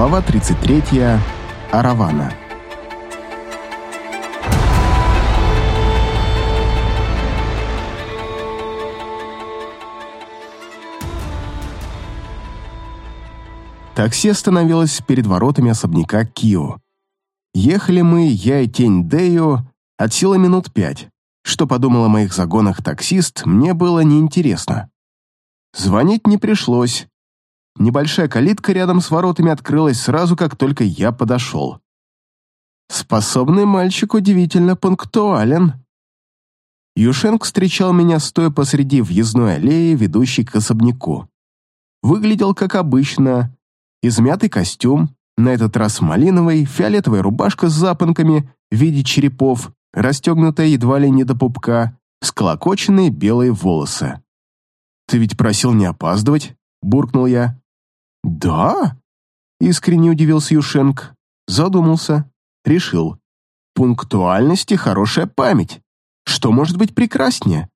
Глава 33. Аравана. Такси остановилось перед воротами особняка Кио. Ехали мы, я и тень Дею, от силы минут пять. Что подумал о моих загонах таксист, мне было неинтересно. Звонить не пришлось. Небольшая калитка рядом с воротами открылась сразу, как только я подошел. Способный мальчик удивительно пунктуален. Юшенк встречал меня, стоя посреди въездной аллеи, ведущей к особняку. Выглядел как обычно. Измятый костюм, на этот раз малиновый, фиолетовая рубашка с запонками в виде черепов, расстегнутая едва ли не до пупка, склокоченные белые волосы. «Ты ведь просил не опаздывать?» — буркнул я. «Да?» — искренне удивился Юшенк. Задумался. Решил. «Пунктуальность и хорошая память. Что может быть прекраснее?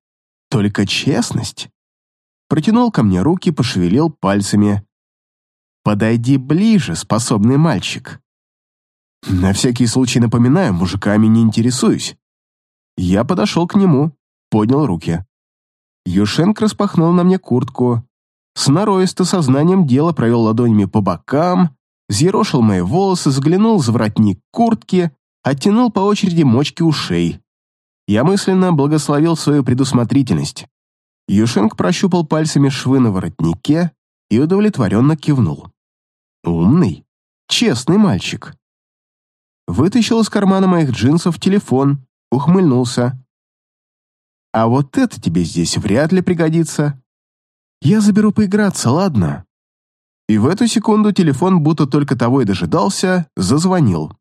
Только честность». Протянул ко мне руки, пошевелил пальцами. «Подойди ближе, способный мальчик». На всякий случай напоминаю, мужиками не интересуюсь. Я подошел к нему, поднял руки. Юшенк распахнул на мне куртку. Сноровисто сознанием дела провел ладонями по бокам, взъерошил мои волосы, взглянул за воротник куртки, оттянул по очереди мочки ушей. Я мысленно благословил свою предусмотрительность. Юшенк прощупал пальцами швы на воротнике и удовлетворенно кивнул. Умный, честный мальчик. Вытащил из кармана моих джинсов телефон, ухмыльнулся. А вот это тебе здесь вряд ли пригодится. Я заберу поиграться, ладно?» И в эту секунду телефон, будто только того и дожидался, зазвонил.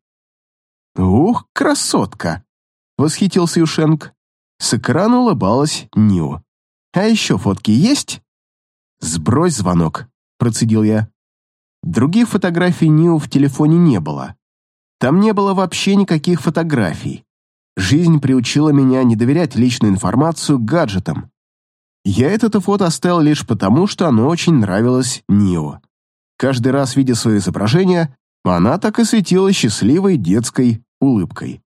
«Ух, красотка!» — восхитился Юшенк. С экрана улыбалась Нио. «А еще фотки есть?» «Сбрось звонок», — процедил я. Других фотографий Нио в телефоне не было. Там не было вообще никаких фотографий. Жизнь приучила меня не доверять личную информацию гаджетам. Я это фото оставил лишь потому, что оно очень нравилось Нио. Каждый раз, видя свое изображение, она так и светила счастливой детской улыбкой.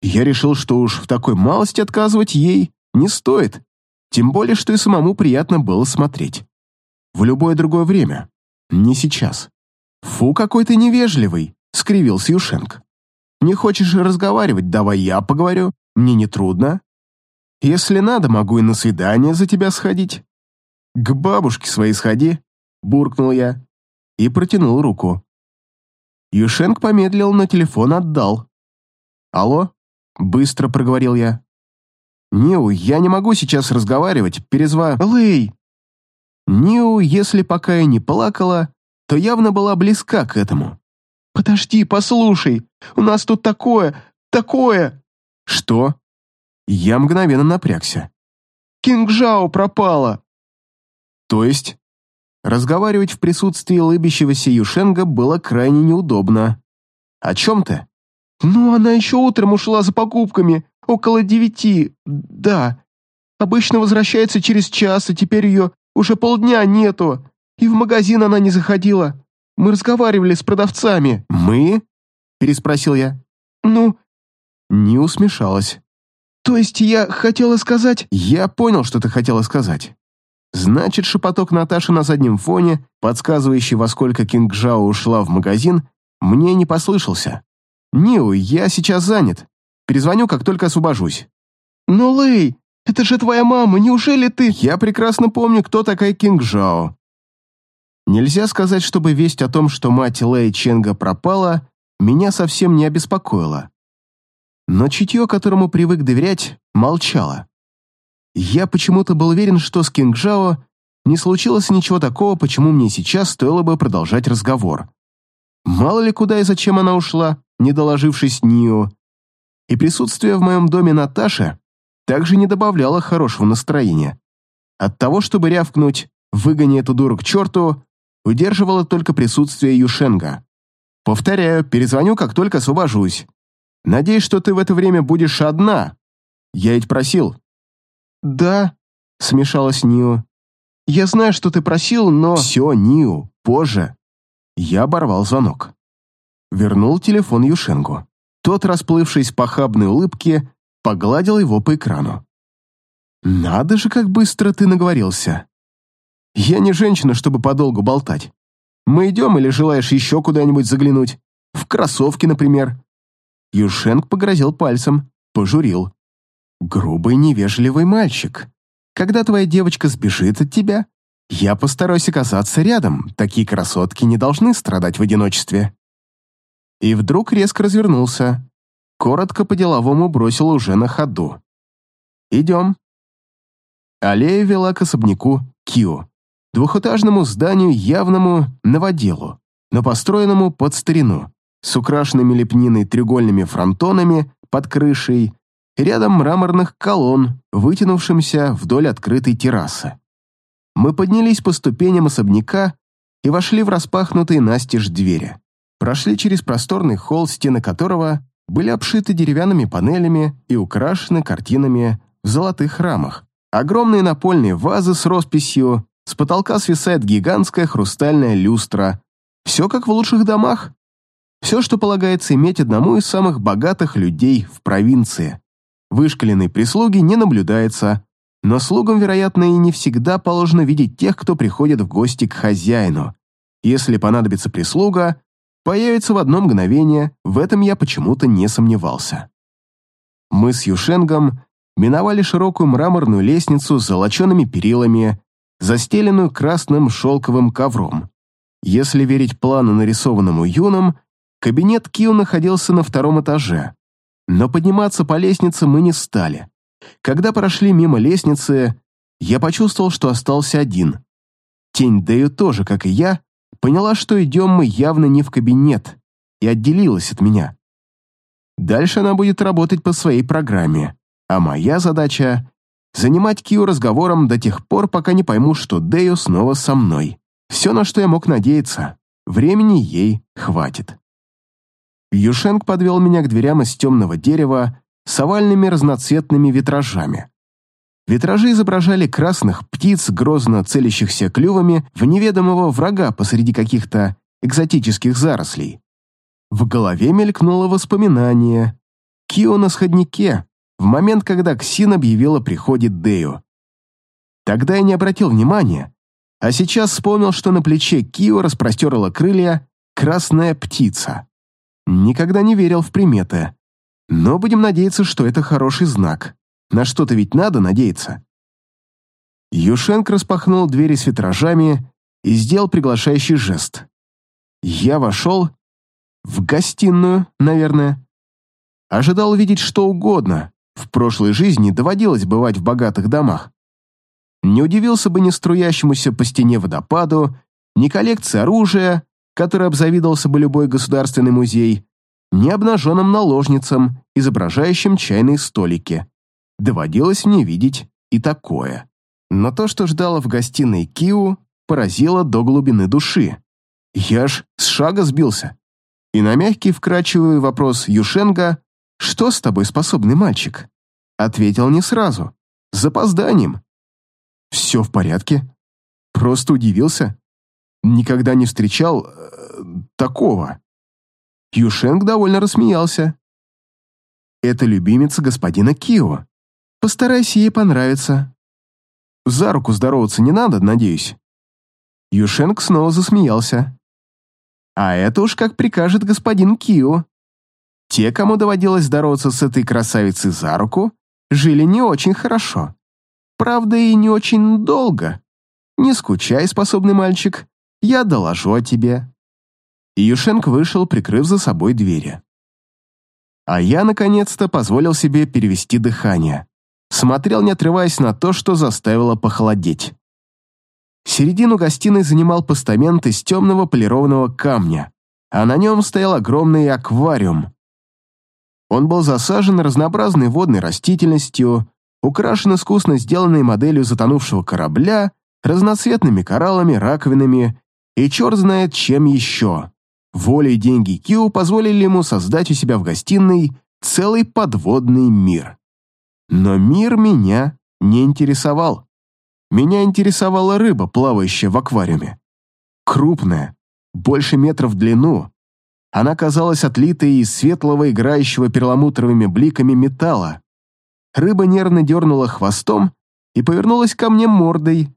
Я решил, что уж в такой малости отказывать ей не стоит, тем более, что и самому приятно было смотреть. В любое другое время, не сейчас. «Фу, какой ты невежливый!» — скривился Юшенк. Не хочешь разговаривать, давай я поговорю, мне не трудно. Если надо, могу и на свидание за тебя сходить. К бабушке своей сходи, буркнул я и протянул руку. Юшенк помедлил, на телефон отдал. «Алло?» — быстро проговорил я. «Ниу, я не могу сейчас разговаривать, перезва...» «Лэй!» Ниу, если пока и не плакала, то явно была близка к этому. «Подожди, послушай, у нас тут такое, такое...» «Что?» Я мгновенно напрягся. «Кингжао пропала!» «То есть?» Разговаривать в присутствии лыбящегося Юшенга было крайне неудобно. «О чем ты?» «Ну, она еще утром ушла за покупками, около девяти, да. Обычно возвращается через час, и теперь ее уже полдня нету, и в магазин она не заходила. Мы разговаривали с продавцами». «Мы?» – переспросил я. «Ну?» Не усмешалась. «То есть я хотела сказать...» «Я понял, что ты хотела сказать. Значит, шепоток Наташи на заднем фоне, подсказывающий, во сколько Кинг Джао ушла в магазин, мне не послышался. Ниу, я сейчас занят. Перезвоню, как только освобожусь». «Но, Лэй, это же твоя мама, неужели ты...» «Я прекрасно помню, кто такая Кинг Джао. Нельзя сказать, чтобы весть о том, что мать Лэй Ченга пропала, меня совсем не обеспокоила. Но чутье, которому привык доверять, молчало. Я почему-то был уверен, что с Кинг Джао не случилось ничего такого, почему мне сейчас стоило бы продолжать разговор. Мало ли куда и зачем она ушла, не доложившись Нио. И присутствие в моем доме Наташи также не добавляло хорошего настроения. От того, чтобы рявкнуть «выгони эту дуру к черту», удерживало только присутствие Юшенга. Повторяю, перезвоню, как только освобожусь. Надеюсь, что ты в это время будешь одна. Я ведь просил. Да, смешалась Нио. Я знаю, что ты просил, но... Все, Нио, позже. Я оборвал звонок. Вернул телефон Юшенгу. Тот, расплывшись в похабной улыбке, погладил его по экрану. «Надо же, как быстро ты наговорился. Я не женщина, чтобы подолгу болтать. Мы идем или желаешь еще куда-нибудь заглянуть? В кроссовки, например?» Юшенг погрозил пальцем, пожурил. «Грубый, невежливый мальчик. Когда твоя девочка сбежит от тебя, я постараюсь оказаться рядом. Такие красотки не должны страдать в одиночестве». И вдруг резко развернулся. Коротко по-деловому бросил уже на ходу. «Идем». Аллея вела к особняку Кио, двухэтажному зданию явному новоделу, но построенному под старину, с украшенными лепниной треугольными фронтонами под крышей, рядом мраморных колонн, вытянувшимся вдоль открытой террасы. Мы поднялись по ступеням особняка и вошли в распахнутые настежь двери прошли через просторный холл, стены которого были обшиты деревянными панелями и украшены картинами в золотых рамах. Огромные напольные вазы с росписью, с потолка свисает гигантская хрустальная люстра. Все как в лучших домах. Все, что полагается иметь одному из самых богатых людей в провинции. Вышкаленной прислуги не наблюдается, но слугам, вероятно, и не всегда положено видеть тех, кто приходит в гости к хозяину. Если понадобится прислуга, появится в одно мгновение, в этом я почему-то не сомневался. Мы с Юшенгом миновали широкую мраморную лестницу с золочеными перилами, застеленную красным шелковым ковром. Если верить плану, нарисованному Юном, кабинет Кио находился на втором этаже. Но подниматься по лестнице мы не стали. Когда прошли мимо лестницы, я почувствовал, что остался один. Тень Дэю тоже, как и я, поняла, что идем мы явно не в кабинет, и отделилась от меня. Дальше она будет работать по своей программе, а моя задача — занимать Кио разговором до тех пор, пока не пойму, что Дэю снова со мной. Все, на что я мог надеяться, времени ей хватит. Юшенк подвел меня к дверям из темного дерева с овальными разноцветными витражами. Витражи изображали красных птиц, грозно целящихся клювами в неведомого врага посреди каких-то экзотических зарослей. В голове мелькнуло воспоминание. Кио на сходнике, в момент, когда Ксин объявила о приходе Дею. Тогда я не обратил внимания, а сейчас вспомнил, что на плече Кио распростерла крылья красная птица. Никогда не верил в приметы, но будем надеяться, что это хороший знак. На что-то ведь надо надеяться. Юшенк распахнул двери с витражами и сделал приглашающий жест. Я вошел в гостиную, наверное. Ожидал увидеть что угодно. В прошлой жизни доводилось бывать в богатых домах. Не удивился бы ни струящемуся по стене водопаду, ни коллекции оружия, которой обзавидовался бы любой государственный музей, ни обнаженным наложницам, изображающим чайные столики. Доводилось мне видеть и такое. Но то, что ждало в гостиной Киу, поразило до глубины души. Я ж с шага сбился. И на мягкий вкрадчивый вопрос Юшенга «Что с тобой, способный мальчик?» ответил не сразу, с запозданием. «Все в порядке. Просто удивился. Никогда не встречал... Э, такого». Юшенг довольно рассмеялся. «Это любимица господина Кио. Постарайся ей понравиться. За руку здороваться не надо, надеюсь. Юшенк снова засмеялся. А это уж как прикажет господин Кио. Те, кому доводилось здороваться с этой красавицей за руку, жили не очень хорошо. Правда, и не очень долго. Не скучай, способный мальчик, я доложу о тебе. И Юшенк вышел, прикрыв за собой двери. А я, наконец-то, позволил себе перевести дыхание смотрел, не отрываясь на то, что заставило похолодеть. Середину гостиной занимал постамент из темного полированного камня, а на нем стоял огромный аквариум. Он был засажен разнообразной водной растительностью, украшен искусно сделанной моделью затонувшего корабля, разноцветными кораллами, раковинами и черт знает чем еще. Воля и деньги Кио позволили ему создать у себя в гостиной целый подводный мир. Но мир меня не интересовал. Меня интересовала рыба, плавающая в аквариуме. Крупная, больше метра в длину. Она казалась отлитой из светлого, играющего перламутровыми бликами металла. Рыба нервно дернула хвостом и повернулась ко мне мордой.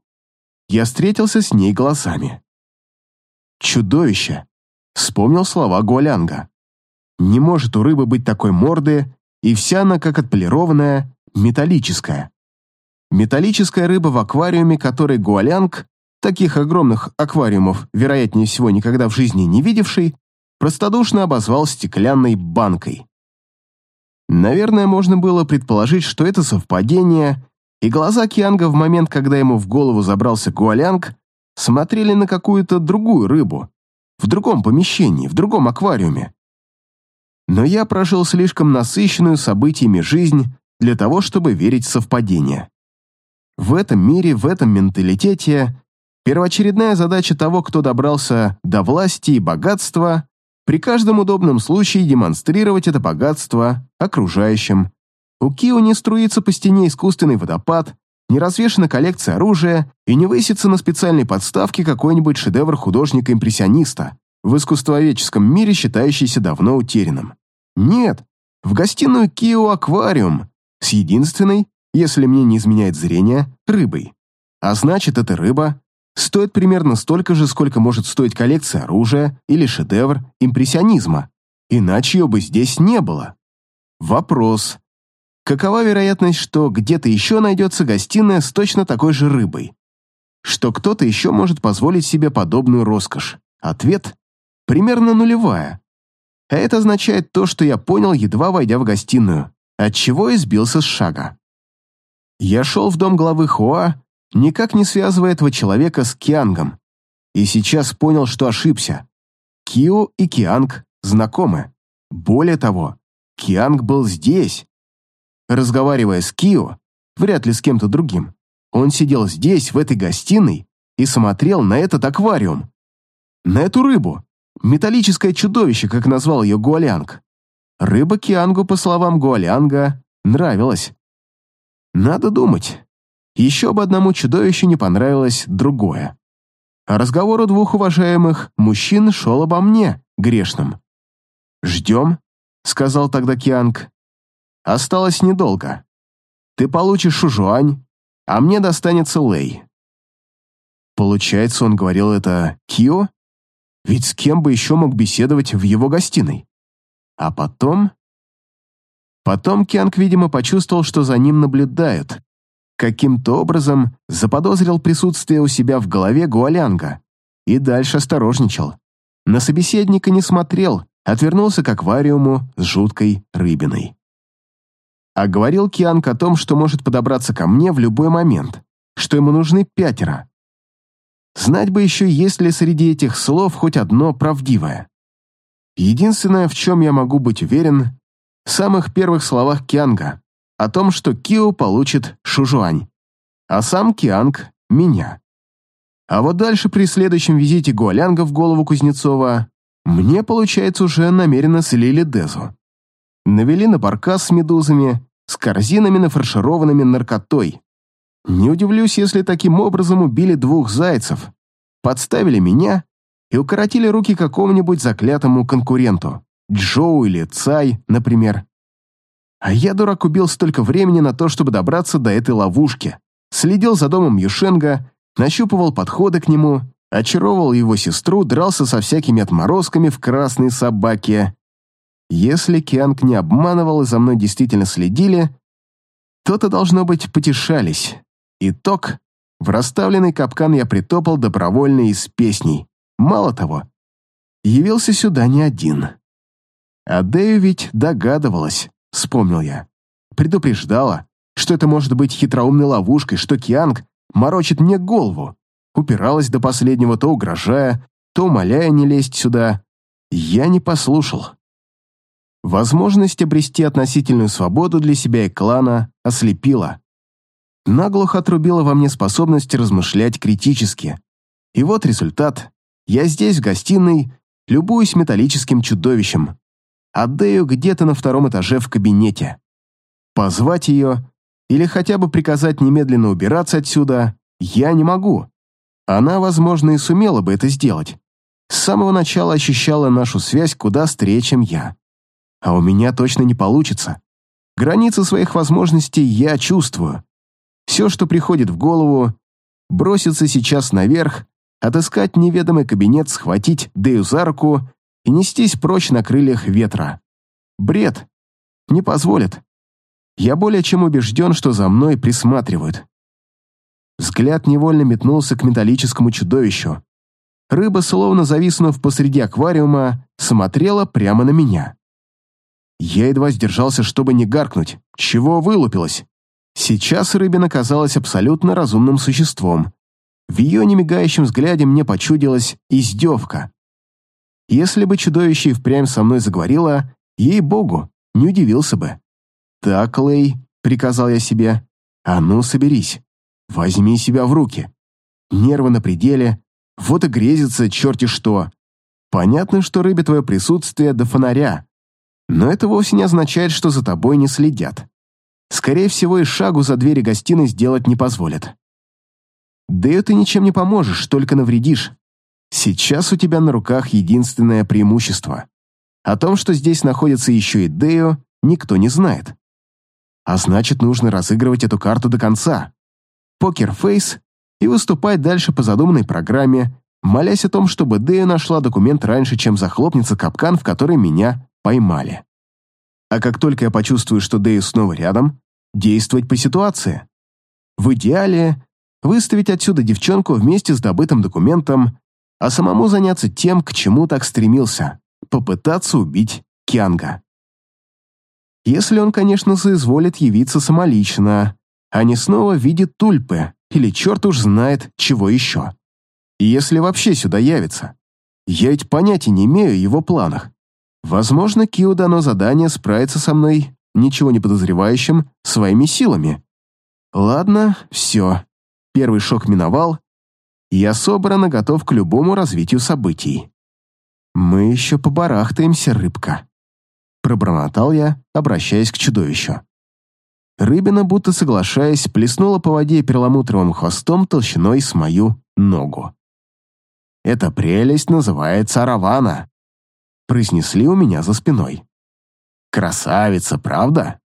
Я встретился с ней глазами. «Чудовище!» — вспомнил слова Гуалянга. «Не может у рыбы быть такой морды, и вся она, как отполированная, металлическая. Металлическая рыба в аквариуме, который Гуалянг, таких огромных аквариумов, вероятнее всего, никогда в жизни не видевший, простодушно обозвал стеклянной банкой. Наверное, можно было предположить, что это совпадение, и глаза Кианга в момент, когда ему в голову забрался Гуалянг, смотрели на какую-то другую рыбу, в другом помещении, в другом аквариуме. Но я прожил слишком насыщенную событиями жизнь для того, чтобы верить в совпадение. В этом мире, в этом менталитете первоочередная задача того, кто добрался до власти и богатства, при каждом удобном случае демонстрировать это богатство окружающим. У Кио не струится по стене искусственный водопад, не развешена коллекция оружия и не высится на специальной подставке какой-нибудь шедевр художника-импрессиониста, в искусствоведческом мире считающийся давно утерянным. Нет, в гостиную Кио аквариум с единственной, если мне не изменяет зрение, рыбой. А значит, эта рыба стоит примерно столько же, сколько может стоить коллекция оружия или шедевр импрессионизма. Иначе ее бы здесь не было. Вопрос. Какова вероятность, что где-то еще найдется гостиная с точно такой же рыбой? Что кто-то еще может позволить себе подобную роскошь? Ответ – примерно нулевая. А это означает то, что я понял, едва войдя в гостиную, отчего и сбился с шага. Я шел в дом главы Хуа, никак не связывая этого человека с Киангом, и сейчас понял, что ошибся. Кио и Кианг знакомы. Более того, Кианг был здесь. Разговаривая с Кио, вряд ли с кем-то другим, он сидел здесь, в этой гостиной, и смотрел на этот аквариум. На эту рыбу. Металлическое чудовище, как назвал ее Гуалянг. Рыба Киангу, по словам Гуалянга, нравилась. Надо думать. Еще бы одному чудовищу не понравилось другое. А разговор у двух уважаемых мужчин шел обо мне, грешном. «Ждем», — сказал тогда Кианг. «Осталось недолго. Ты получишь Шужуань, а мне достанется Лэй». Получается, он говорил это Кио? Ведь с кем бы еще мог беседовать в его гостиной? А потом... Потом Кианг, видимо, почувствовал, что за ним наблюдают. Каким-то образом заподозрил присутствие у себя в голове Гуалянга и дальше осторожничал. На собеседника не смотрел, отвернулся к аквариуму с жуткой рыбиной. А говорил Кианг о том, что может подобраться ко мне в любой момент, что ему нужны пятеро. Знать бы еще, есть ли среди этих слов хоть одно правдивое. Единственное, в чем я могу быть уверен, в самых первых словах Кианга о том, что Кио получит Шужуань, а сам Кианг — меня. А вот дальше при следующем визите Гуалянга в голову Кузнецова мне, получается, уже намеренно слили Дезу. Навели на баркас с медузами, с корзинами, нафаршированными наркотой. Не удивлюсь, если таким образом убили двух зайцев, подставили меня и укоротили руки какому-нибудь заклятому конкуренту, Джоу или Цай, например. А я, дурак, убил столько времени на то, чтобы добраться до этой ловушки. Следил за домом Юшенга, нащупывал подходы к нему, очаровывал его сестру, дрался со всякими отморозками в красной собаке. Если Кианг не обманывал и за мной действительно следили, то-то, должно быть, потешались. Итог. В расставленный капкан я притопал добровольно из песней. Мало того, явился сюда не один. А Дэю ведь догадывалась, вспомнил я. Предупреждала, что это может быть хитроумной ловушкой, что Кианг морочит мне голову. Упиралась до последнего, то угрожая, то умоляя не лезть сюда. Я не послушал. Возможность обрести относительную свободу для себя и клана ослепила наглухо отрубила во мне способность размышлять критически. И вот результат. Я здесь, в гостиной, любуюсь металлическим чудовищем. А Дэю где-то на втором этаже в кабинете. Позвать ее или хотя бы приказать немедленно убираться отсюда я не могу. Она, возможно, и сумела бы это сделать. с самого начала ощущала нашу связь куда острее, чем я. А у меня точно не получится. Границы своих возможностей я чувствую. Все, что приходит в голову, броситься сейчас наверх, отыскать неведомый кабинет, схватить Дэю за руку и нестись прочь на крыльях ветра. Бред. Не позволит. Я более чем убежден, что за мной присматривают. Взгляд невольно метнулся к металлическому чудовищу. Рыба, словно зависнув посреди аквариума, смотрела прямо на меня. Я едва сдержался, чтобы не гаркнуть. Чего вылупилась? Сейчас рыбина казалась абсолютно разумным существом. В ее немигающем взгляде мне почудилась издевка. Если бы чудовище и впрямь со мной заговорило, ей-богу, не удивился бы. «Так, Лэй», — приказал я себе, — «а ну, соберись, возьми себя в руки. Нервы на пределе, вот и грезится черти что. Понятно, что рыбе твое присутствие до фонаря, но это вовсе не означает, что за тобой не следят. Скорее всего, и шагу за двери гостиной сделать не позволят. Да и ты ничем не поможешь, только навредишь. Сейчас у тебя на руках единственное преимущество. О том, что здесь находится еще и Део, никто не знает. А значит, нужно разыгрывать эту карту до конца. Покерфейс и выступать дальше по задуманной программе, молясь о том, чтобы Део нашла документ раньше, чем захлопнется капкан, в который меня поймали. А как только я почувствую, что Дэйв снова рядом, действовать по ситуации. В идеале выставить отсюда девчонку вместе с добытым документом, а самому заняться тем, к чему так стремился — попытаться убить Кианга. Если он, конечно, соизволит явиться самолично, а не снова видит тульпы или черт уж знает, чего еще. Если вообще сюда явится. Я ведь понятия не имею о его планах. Возможно, Кио дано задание справиться со мной, ничего не подозревающим, своими силами. Ладно, все. Первый шок миновал, я собран и готов к любому развитию событий. Мы еще побарахтаемся, рыбка. Пробормотал я, обращаясь к чудовищу. Рыбина, будто соглашаясь, плеснула по воде перламутровым хвостом толщиной с мою ногу. Эта прелесть называется аравана произнесли у меня за спиной. «Красавица, правда?»